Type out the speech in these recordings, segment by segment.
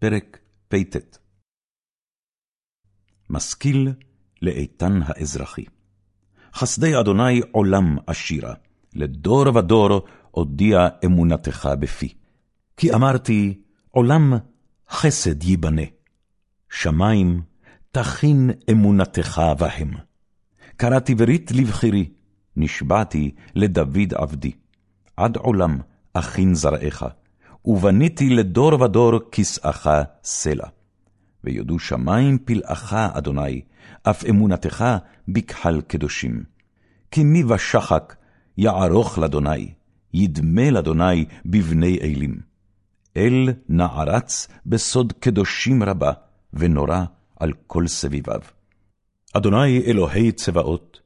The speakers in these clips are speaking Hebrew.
פרק פט. משכיל לאיתן האזרחי. חסדי אדוני עולם עשירה, לדור ודור הודיע אמונתך בפי. כי אמרתי, עולם חסד ייבנה, שמים תכין אמונתך בהם. קראתי ברית לבחירי, נשבעתי לדוד עבדי. עד עולם אכין זרעך, ובניתי לדור ודור כסאך סלע. ויודו שמים פלאך, אדוני, אף אמונתך בכחל קדושים. כי מי ושחק יערוך לאדוני, ידמה לאדוני בבני אלים. אל נערץ בסוד קדושים רבה, ונורא על כל סביביו. אדוני אלוהי צבאות,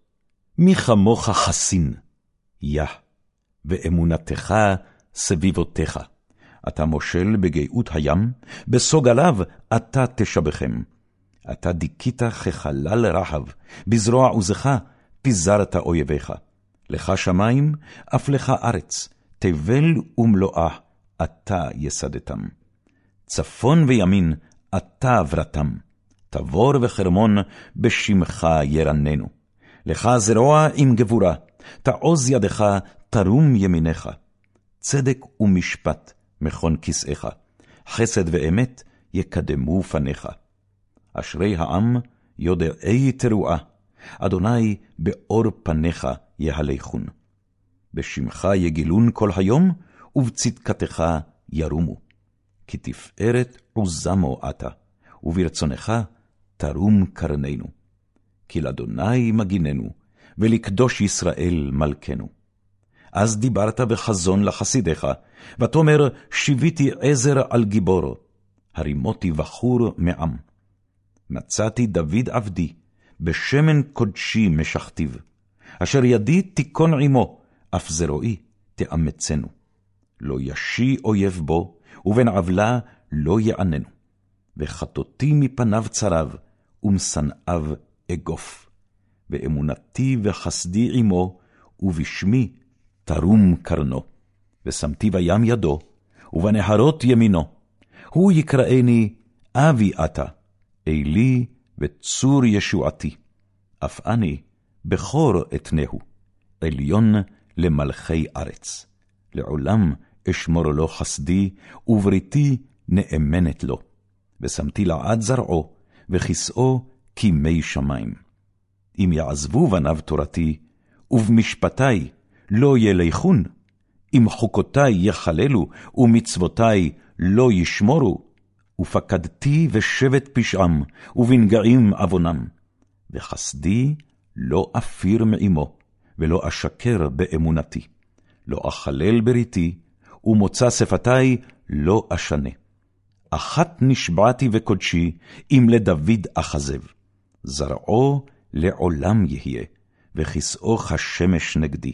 מי כמוך חסין, יה, ואמונתך סביבותיך. אתה מושל בגאות הים, בסוג עליו אתה תשבחם. אתה דיכית כחלל רחב, בזרוע עוזך פיזרת אויביך. לך שמים, אף לך ארץ, תבל ומלואה, אתה יסדתם. צפון וימין, אתה ברתם. תבור וחרמון, בשמך ירננו. לך זרוע עם גבורה, תעוז ידך, תרום ימיניך. צדק ומשפט, מכון כסאיך, חסד ואמת יקדמו פניך. אשרי העם יודעי תרועה, אדוני באור פניך יהלכון. בשמך יגילון כל היום, ובצדקתך ירומו. כי תפארת עוזמו אתה, וברצונך תרום קרננו. כי לאדוני מגיננו, ולקדוש ישראל מלכנו. אז דיברת בחזון לחסידיך, ותאמר, שיוויתי עזר על גיבור, הרימותי בחור מעם. מצאתי דוד עבדי, בשמן קודשי משכתיו, אשר ידי תיכון עמו, אף זרועי תאמצנו. לא ישי אויב בו, ובן עוולה לא יעננו. וחטאתי מפניו צרב, ומשנאיו אגוף. ואמונתי וחסדי עמו, ובשמי תרום קרנו. ושמתי בים ידו, ובנהרות ימינו. הוא יקראני אבי אתה, אלי וצור ישועתי. אף אני בכור אתנהו, עליון למלכי ארץ. לעולם אשמור לו חסדי, ובריתי נאמנת לו. ושמתי לעד זרעו, וכסאו כימי שמים. אם יעזבו בניו תורתי, ובמשפטי לא ילכון, אם חוקותי יחללו, ומצוותי לא ישמורו, ופקדתי ושבט פשעם, ובנגעים עוונם. וחסדי לא אפיר מעמו, ולא אשקר באמונתי. לא אחלל בריתי, ומוצא שפתי לא אשנה. אחת נשבעתי וקודשי, אם לדוד אחזב. זרעו לעולם יהיה, וכסאו כשמש נגדי.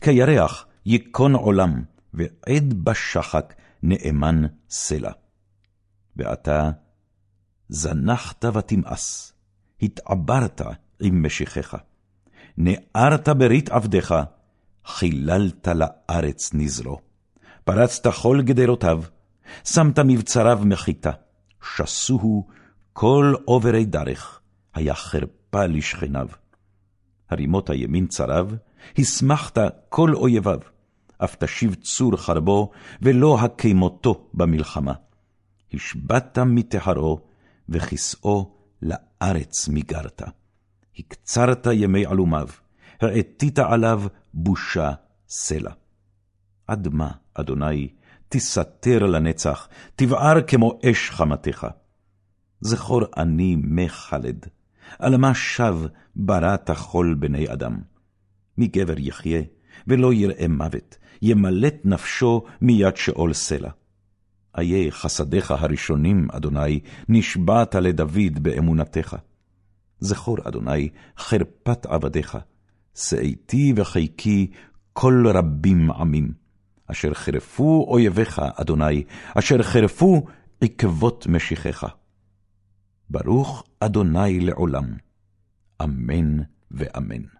כירח ייכון עולם, ועד בשחק נאמן סלע. ועתה זנחת ותמאס, התעברת עם משיחך. נארת ברית עבדך, חיללת לארץ נזרו. פרצת כל גדרותיו, שמת מבצריו מחיתה, שסוהו כל עוברי דרך, היה חרפה לשכניו. הרימות הימין צרב, הסמכת כל אויביו, אף תשיב צור חרבו, ולא הקימותו במלחמה. השבעת מטהרו, וכסאו לארץ מיגרת. הקצרת ימי עלומיו, העתית עליו בושה סלע. עד מה, אדוני, תסתר לנצח, תבער כמו אש חמתך. זכור אני מחלד, על מה שב בראת כל בני אדם. מי גבר יחיה, ולא יראה מוות, ימלט נפשו מיד שאול סלע. איה חסדיך הראשונים, אדוני, נשבעת לדוד באמונתך. זכור, אדוני, חרפת עבדיך, שאיתי וחיקי כל רבים עמים, אשר חרפו אויביך, אדוני, אשר חרפו עקבות משיחך. ברוך אדוני לעולם, אמן ואמן.